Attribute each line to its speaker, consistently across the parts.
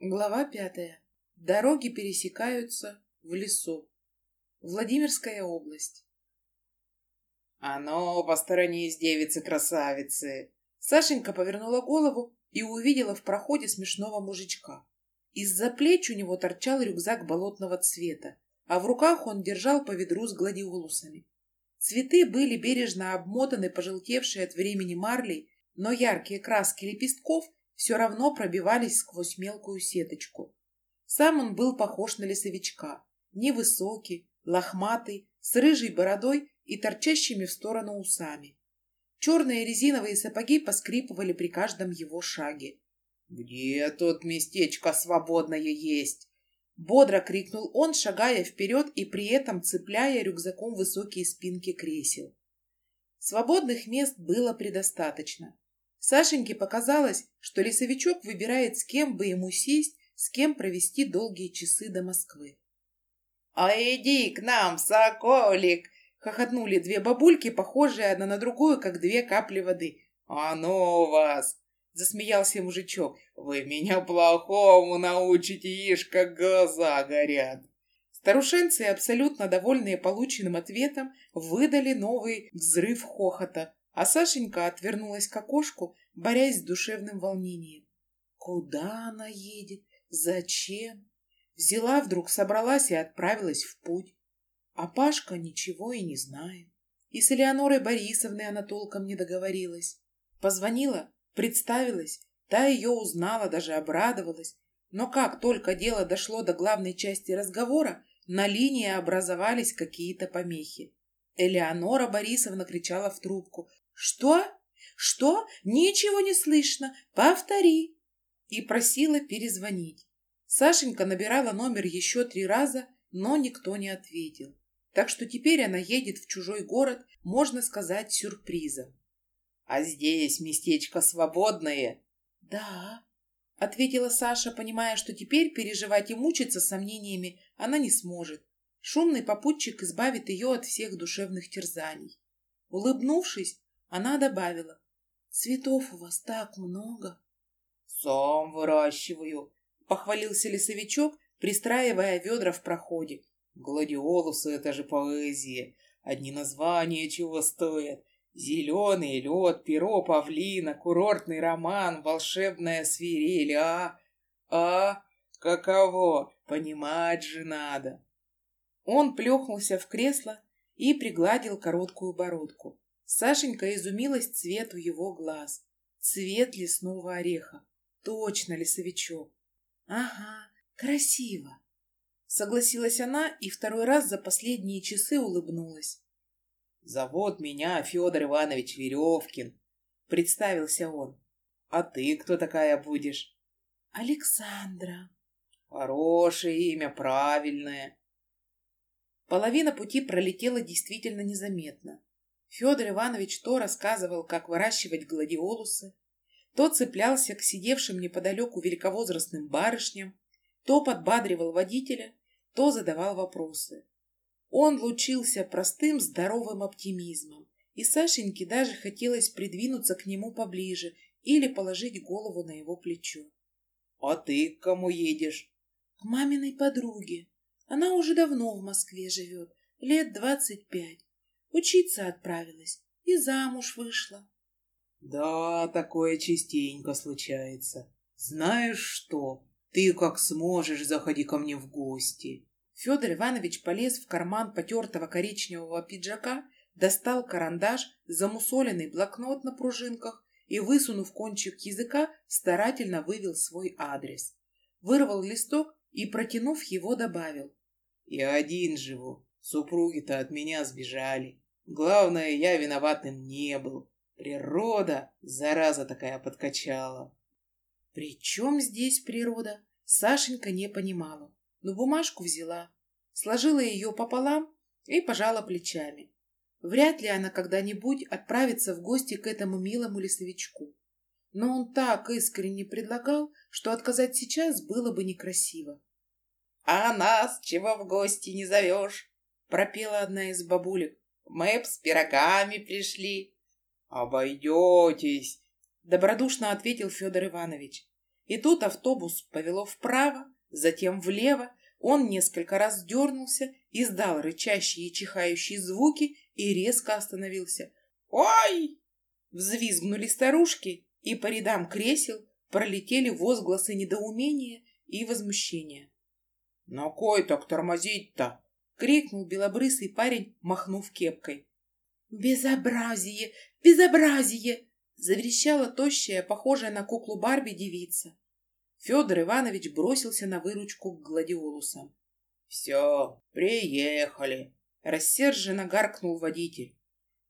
Speaker 1: Глава пятая. Дороги пересекаются в лесу. Владимирская область.
Speaker 2: «А ну, посторонись, девицы-красавицы!»
Speaker 1: Сашенька повернула голову и увидела в проходе смешного мужичка. Из-за плеч у него торчал рюкзак болотного цвета, а в руках он держал по ведру с гладиолусами. Цветы были бережно обмотаны пожелтевшие от времени марлей, но яркие краски лепестков все равно пробивались сквозь мелкую сеточку. Сам он был похож на лесовичка, невысокий, лохматый, с рыжей бородой и торчащими в сторону усами. Черные резиновые сапоги поскрипывали при каждом его шаге.
Speaker 2: «Где тут местечко свободное есть?»
Speaker 1: Бодро крикнул он, шагая вперед и при этом цепляя рюкзаком высокие спинки кресел. Свободных мест было предостаточно. Сашеньке показалось, что лесовичок выбирает, с кем бы ему сесть, с кем провести долгие часы до Москвы.
Speaker 2: «А иди к нам, соколик!» — хохотнули две бабульки, похожие одна на другую, как две капли воды. «А ну вас!» — засмеялся мужичок. «Вы меня плохому научите, ишь, как глаза горят!»
Speaker 1: Старушенцы, абсолютно довольные полученным ответом, выдали новый взрыв хохота, а Сашенька отвернулась к окошку, борясь с душевным волнением. Куда она едет? Зачем? Взяла вдруг, собралась и отправилась в путь. А Пашка ничего и не знает. И с Элеонорой Борисовной она толком не договорилась. Позвонила, представилась, та ее узнала, даже обрадовалась. Но как только дело дошло до главной части разговора, на линии образовались какие-то помехи. Элеонора Борисовна кричала в трубку. «Что? Что? Ничего не слышно. Повтори!» И просила перезвонить. Сашенька набирала номер еще три раза, но никто не ответил. Так что теперь она едет в чужой город, можно сказать, сюрпризом.
Speaker 2: «А здесь местечко свободное?»
Speaker 1: «Да», — ответила Саша, понимая, что теперь переживать и мучиться сомнениями она не сможет. Шумный попутчик избавит ее от всех душевных терзаний. Улыбнувшись, она добавила. «Цветов у вас так много!»
Speaker 2: «Сам выращиваю!» — похвалился лесовичок, пристраивая ведра в проходе. «Гладиолусы — это же поэзия! Одни названия чего стоят! Зеленый лед, перо павлина, курортный роман, волшебная свирель, а... А... Каково? Понимать же надо!» Он плюхнулся в кресло и пригладил короткую бородку. Сашенька изумилась цвету его глаз. Цвет лесного ореха. Точно лесовичок. Ага, красиво. Согласилась она и второй раз за последние часы улыбнулась. «Зовут меня Федор Иванович Веревкин», — представился он. «А ты кто такая будешь?»
Speaker 1: «Александра».
Speaker 2: «Хорошее имя, правильное».
Speaker 1: Половина пути пролетела действительно незаметно. Федор Иванович то рассказывал, как выращивать гладиолусы, то цеплялся к сидевшим неподалеку великовозрастным барышням, то подбадривал водителя, то задавал вопросы. Он лучился простым здоровым оптимизмом, и Сашеньке даже хотелось придвинуться к нему поближе или положить голову на его плечо.
Speaker 2: — А ты к кому едешь?
Speaker 1: — К маминой подруге. Она уже давно в Москве живет, лет двадцать пять. Учиться отправилась и замуж вышла.
Speaker 2: Да, такое частенько случается. Знаешь что, ты как сможешь, заходи ко мне в гости.
Speaker 1: Федор Иванович полез в карман потертого коричневого пиджака, достал карандаш, замусоленный блокнот на пружинках и, высунув кончик языка, старательно вывел свой адрес. Вырвал листок и, протянув его, добавил.
Speaker 2: «Я один живу. Супруги-то от меня сбежали. Главное, я виноватым не был. Природа, зараза такая, подкачала.
Speaker 1: При чем здесь природа? Сашенька не понимала, но бумажку взяла, сложила ее пополам и пожала плечами. Вряд ли она когда-нибудь отправится в гости к этому милому лесовичку. Но он так искренне предлагал, что отказать сейчас было бы некрасиво.
Speaker 2: — А нас чего в гости не зовешь? Пропела одна из бабулек. «Мы б с пирогами пришли». «Обойдетесь», — добродушно ответил Федор Иванович.
Speaker 1: И тут автобус повело вправо, затем влево, он несколько раз дернулся, издал рычащие и чихающие звуки и резко остановился. «Ой!» Взвизгнули старушки, и по рядам кресел пролетели возгласы недоумения и возмущения.
Speaker 2: «На кой так тормозить-то?»
Speaker 1: — крикнул белобрысый парень, махнув кепкой. «Безобразие! Безобразие!» — заверещала тощая, похожая на куклу Барби девица. Федор Иванович бросился на выручку к гладиолусам.
Speaker 2: «Все, приехали!»
Speaker 1: — рассерженно гаркнул водитель.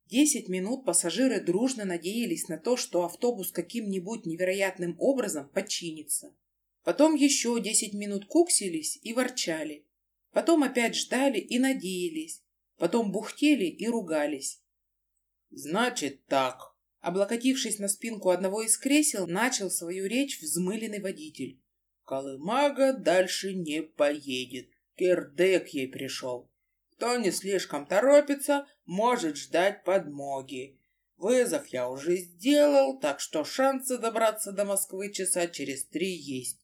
Speaker 1: Десять минут пассажиры дружно надеялись на то, что автобус каким-нибудь невероятным образом подчинится. Потом еще десять минут куксились и ворчали. Потом опять ждали и надеялись. Потом бухтели и ругались.
Speaker 2: «Значит так»,
Speaker 1: Облокотившись на спинку одного из кресел, начал свою речь взмыленный водитель.
Speaker 2: «Колымага дальше не поедет. Кирдык ей пришел. Кто не слишком торопится, может ждать подмоги. Вызов я уже сделал, так что шансы добраться до Москвы часа через три есть.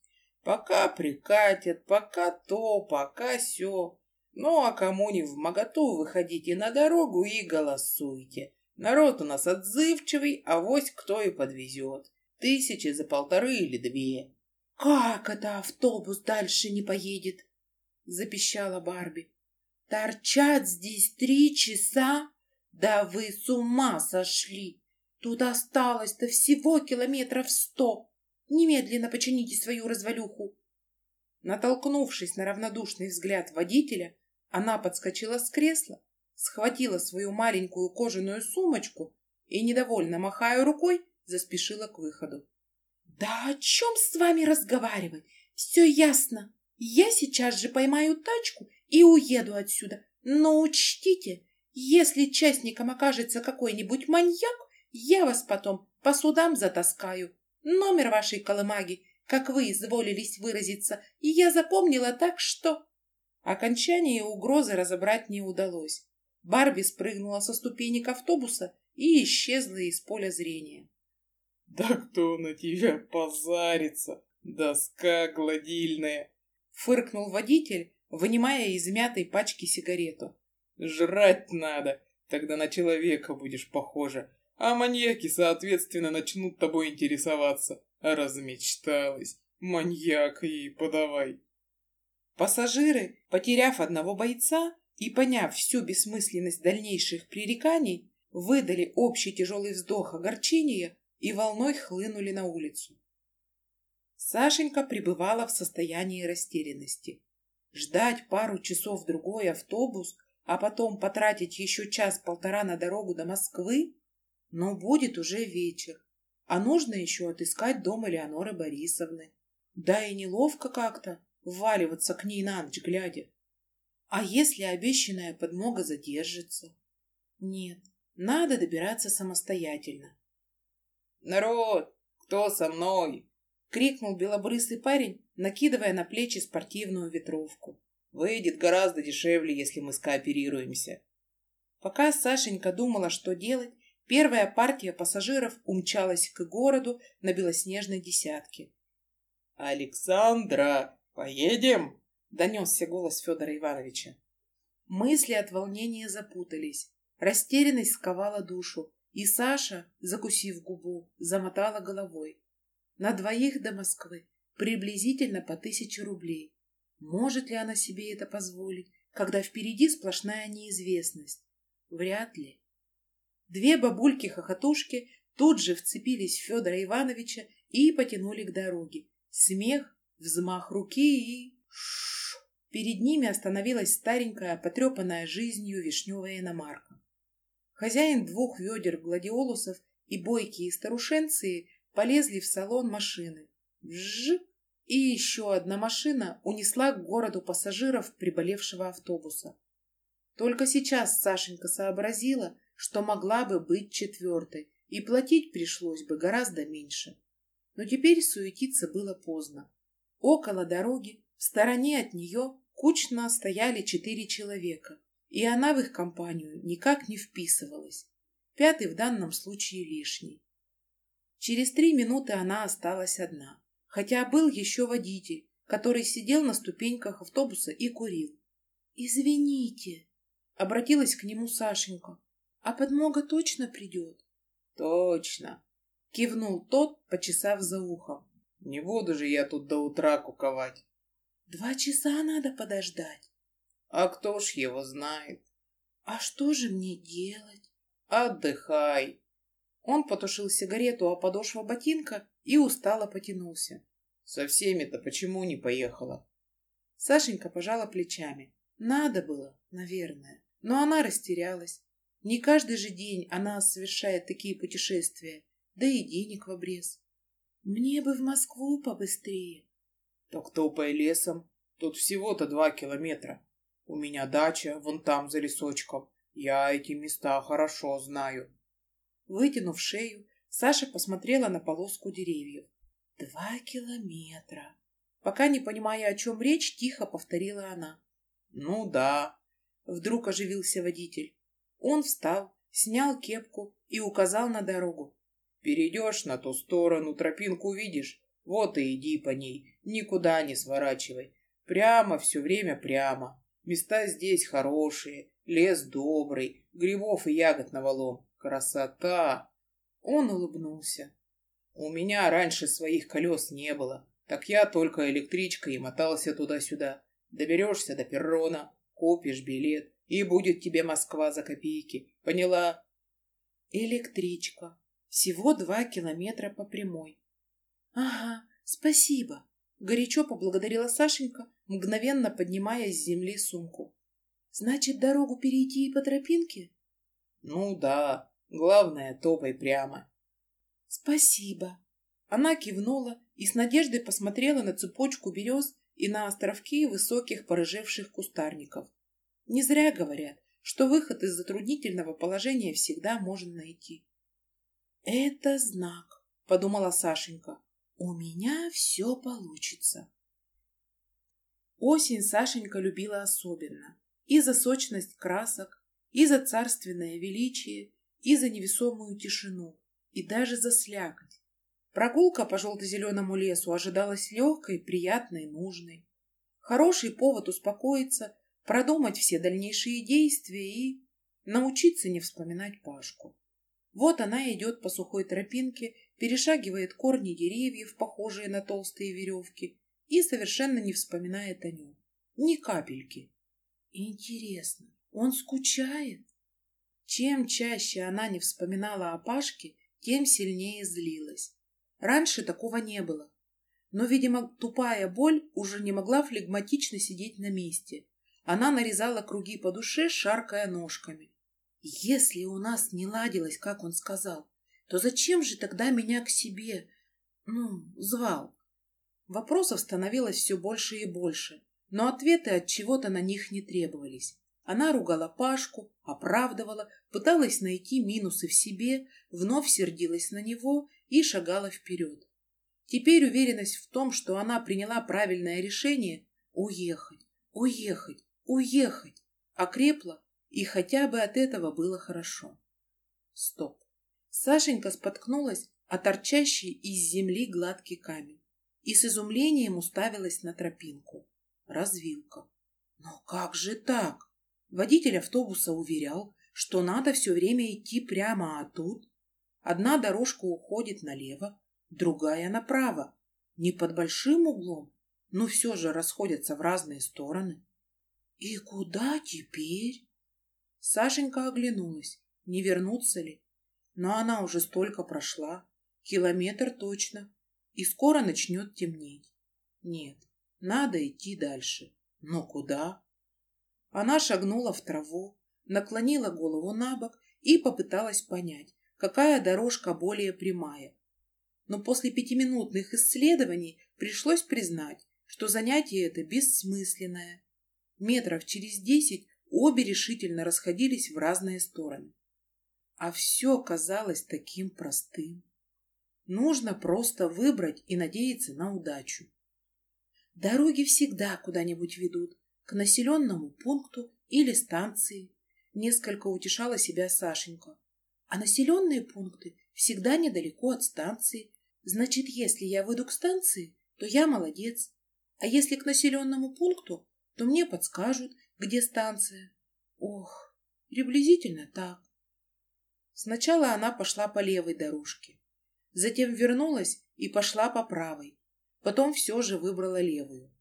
Speaker 2: Пока прикатят, пока то, пока сё. Ну, а кому не в моготу, выходите на дорогу и голосуйте. Народ у нас отзывчивый, а вось кто и подвезет. Тысячи за полторы или две.
Speaker 1: — Как это автобус дальше не поедет? — запищала Барби. — Торчат здесь три часа? Да вы с ума сошли! Тут осталось-то всего километров сто. Немедленно почините свою развалюху. Натолкнувшись на равнодушный взгляд водителя, она подскочила с кресла, схватила свою маленькую кожаную сумочку и, недовольно махая рукой, заспешила к выходу. «Да о чем с вами разговаривать? Все ясно. Я сейчас же поймаю тачку и уеду отсюда. Но учтите, если частником окажется какой-нибудь маньяк, я вас потом по судам затаскаю. Номер вашей колымаги, как вы изволились выразиться, я запомнила так, что...» Окончание угрозы разобрать не удалось. Барби спрыгнула со ступенек автобуса и исчезла из поля зрения.
Speaker 2: «Да кто на тебя позарится, доска гладильная!»
Speaker 1: Фыркнул водитель, вынимая из мятой пачки сигарету.
Speaker 2: «Жрать надо, тогда на человека будешь похожа, а маньяки, соответственно, начнут тобой интересоваться. Размечталась, маньяк ей подавай!»
Speaker 1: Пассажиры, потеряв одного бойца, и, поняв всю бессмысленность дальнейших пререканий, выдали общий тяжелый вздох огорчения и волной хлынули на улицу. Сашенька пребывала в состоянии растерянности. Ждать пару часов другой автобус, а потом потратить еще час-полтора на дорогу до Москвы? Но будет уже вечер, а нужно еще отыскать дом Элеоноры Борисовны. Да и неловко как-то вваливаться к ней на ночь глядя. А если обещанная подмога задержится? Нет, надо добираться самостоятельно.
Speaker 2: «Народ, кто со мной?»
Speaker 1: — крикнул белобрысый парень, накидывая на плечи спортивную ветровку.
Speaker 2: «Выйдет гораздо дешевле, если мы скооперируемся».
Speaker 1: Пока Сашенька думала, что делать, первая партия пассажиров умчалась к городу на белоснежной десятке.
Speaker 2: «Александра, поедем?»
Speaker 1: донесся голос Федора Ивановича. Мысли от волнения запутались. Растерянность сковала душу, и Саша, закусив губу, замотала головой. На двоих до Москвы приблизительно по тысяче рублей. Может ли она себе это позволить, когда впереди сплошная неизвестность? Вряд ли. Две бабульки-хохотушки тут же вцепились в Федора Ивановича и потянули к дороге. Смех, взмах руки и... Ш Перед ними остановилась старенькая, потрепанная жизнью вишневая иномарка. Хозяин двух ведер гладиолусов и бойкие старушенции полезли в салон машины. Вжик! И еще одна машина унесла к городу пассажиров приболевшего автобуса. Только сейчас Сашенька сообразила, что могла бы быть четвертой, и платить пришлось бы гораздо меньше. Но теперь суетиться было поздно. Около дороги, в стороне от нее, Кучно стояли четыре человека, и она в их компанию никак не вписывалась. Пятый в данном случае лишний. Через три минуты она осталась одна. хотя был еще водитель, который сидел на ступеньках автобуса и курил. «Извините», — обратилась к нему Сашенька, — «а подмога точно придет?»
Speaker 2: «Точно», —
Speaker 1: кивнул тот, почесав за ухом.
Speaker 2: «Не буду же я тут до утра куковать».
Speaker 1: «Два часа надо подождать».
Speaker 2: «А кто ж его знает?»
Speaker 1: «А что же мне делать?»
Speaker 2: «Отдыхай».
Speaker 1: Он потушил сигарету о подошва ботинка и устало потянулся.
Speaker 2: «Со всеми-то почему не поехала?»
Speaker 1: Сашенька пожала плечами. Надо было, наверное. Но она растерялась. Не каждый же день она совершает такие путешествия, да и денег в обрез. Мне бы в Москву побыстрее.
Speaker 2: Так топай лесом. Тут всего-то два километра. У меня дача вон там за лесочком. Я эти места хорошо знаю.
Speaker 1: Вытянув шею, Саша посмотрела на полоску деревьев. Два километра. Пока не понимая, о чем речь, тихо повторила она.
Speaker 2: Ну да.
Speaker 1: Вдруг оживился водитель. Он встал, снял кепку и указал на дорогу.
Speaker 2: Перейдешь на ту сторону, тропинку видишь, вот и иди по ней, никуда не сворачивай. Прямо все время прямо. Места здесь хорошие, лес добрый, грибов и ягод навалом. Красота!
Speaker 1: Он улыбнулся.
Speaker 2: У меня раньше своих колес не было, так я только электричкой мотался туда-сюда. Доберешься до перрона, купишь билет, и будет тебе Москва за копейки. Поняла?
Speaker 1: Электричка. Всего два километра по прямой. Ага, спасибо. Горячо поблагодарила Сашенька, мгновенно поднимая с земли сумку. Значит, дорогу перейти и по тропинке?
Speaker 2: Ну да, главное, топай прямо.
Speaker 1: Спасибо. Она кивнула и с надеждой посмотрела на цепочку берез и на островки высоких порыжевших кустарников. Не зря говорят, что выход из затруднительного положения всегда можно найти. «Это знак», — подумала Сашенька. «У меня все получится». Осень Сашенька любила особенно. И за сочность красок, и за царственное величие, и за невесомую тишину, и даже за слякоть. Прогулка по желто-зеленому лесу ожидалась легкой, приятной, нужной. Хороший повод успокоиться, продумать все дальнейшие действия и научиться не вспоминать Пашку. Вот она идет по сухой тропинке, перешагивает корни деревьев, похожие на толстые веревки, и совершенно не вспоминает о нем. Ни капельки. Интересно, он скучает? Чем чаще она не вспоминала о Пашке, тем сильнее злилась. Раньше такого не было. Но, видимо, тупая боль уже не могла флегматично сидеть на месте. Она нарезала круги по душе, шаркая ножками. Если у нас не ладилось, как он сказал, то зачем же тогда меня к себе, ну, звал? Вопросов становилось все больше и больше, но ответы от чего-то на них не требовались. Она ругала Пашку, оправдывала, пыталась найти минусы в себе, вновь сердилась на него и шагала вперед. Теперь уверенность в том, что она приняла правильное решение уехать, уехать, уехать, окрепла, и хотя бы от этого было хорошо. Стоп. Сашенька споткнулась о торчащий из земли гладкий камень и с изумлением уставилась на тропинку. Развилка. Но как же так? Водитель автобуса уверял, что надо все время идти прямо, а тут... Одна дорожка уходит налево, другая направо. Не под большим углом, но все же расходятся в разные стороны. И куда теперь? Сашенька оглянулась, не вернуться ли. Но она уже столько прошла, километр точно, и скоро начнет темнеть. Нет, надо идти дальше. Но куда? Она шагнула в траву, наклонила голову на бок и попыталась понять, какая дорожка более прямая. Но после пятиминутных исследований пришлось признать, что занятие это бессмысленное. Метров через десять обе решительно расходились в разные стороны. А все казалось таким простым. Нужно просто выбрать и надеяться на удачу. Дороги всегда куда-нибудь ведут, к населенному пункту или станции. Несколько утешала себя Сашенька. А населенные пункты всегда недалеко от станции. Значит, если я выйду к станции, то я молодец. А если к населенному пункту, то мне подскажут, где станция. Ох, приблизительно так. Сначала она пошла по левой дорожке, затем вернулась и пошла по правой, потом все же выбрала левую.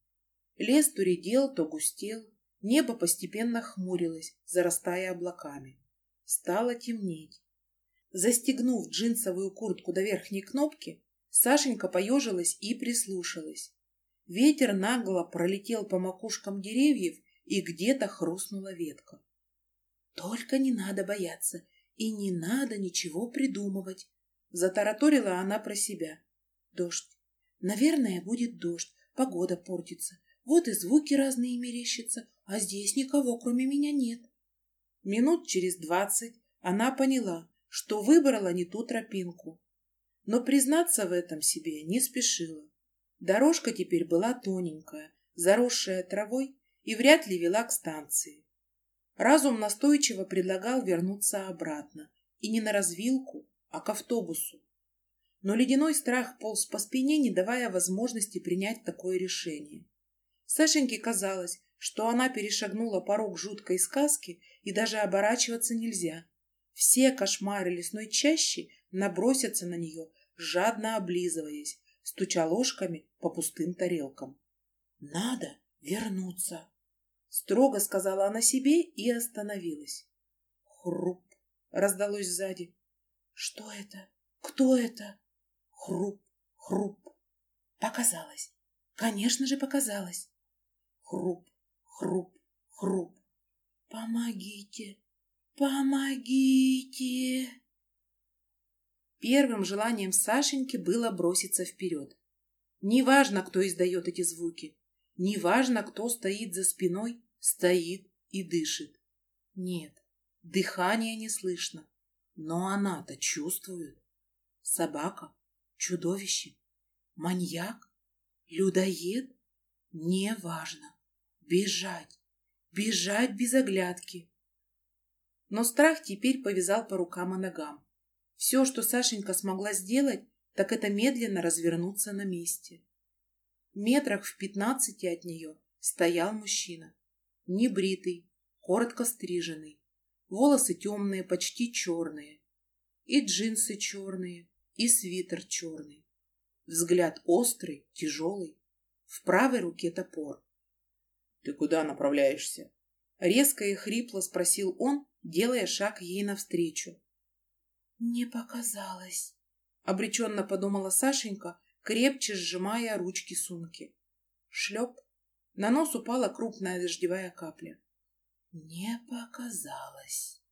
Speaker 1: Лес то редел, то густел, небо постепенно хмурилось, зарастая облаками. Стало темнеть. Застегнув джинсовую куртку до верхней кнопки, Сашенька поежилась и прислушалась. Ветер нагло пролетел по макушкам деревьев, и где-то хрустнула ветка. «Только не надо бояться, и не надо ничего придумывать», — затараторила она про себя. «Дождь. Наверное, будет дождь, погода портится. Вот и звуки разные мерещатся, а здесь никого, кроме меня, нет». Минут через двадцать она поняла, что выбрала не ту тропинку. Но признаться в этом себе не спешила. Дорожка теперь была тоненькая, заросшая травой и вряд ли вела к станции. Разум настойчиво предлагал вернуться обратно, и не на развилку, а к автобусу. Но ледяной страх полз по спине, не давая возможности принять такое решение. Сашеньке казалось, что она перешагнула порог жуткой сказки, и даже оборачиваться нельзя. Все кошмары лесной чащи набросятся на нее, жадно облизываясь, стуча ложками по пустым тарелкам. «Надо вернуться!» Строго сказала она себе и остановилась. Хруп раздалось сзади. «Что это? Кто это?» Хруп, хруп. Показалось. Конечно же, показалось. Хруп, хруп, хруп. «Помогите! Помогите!» Первым желанием Сашеньки было броситься вперед. Неважно, кто издает эти звуки, неважно, кто стоит за спиной, стоит и дышит. Нет, дыхания не слышно, но она-то чувствует. Собака, чудовище, маньяк, людоед, неважно. Бежать, бежать без оглядки. Но страх теперь повязал по рукам и ногам. Все, что Сашенька смогла сделать, так это медленно развернуться на месте. Метрах в пятнадцати от нее стоял мужчина. Небритый, коротко стриженный. Волосы темные, почти черные. И джинсы черные, и свитер черный. Взгляд острый, тяжелый. В правой руке топор. «Ты куда направляешься?» Резко и хрипло спросил он, делая шаг ей навстречу. «Не показалось», — обреченно подумала Сашенька, крепче сжимая ручки сумки. Шлеп. На нос упала крупная дождевая капля. «Не показалось».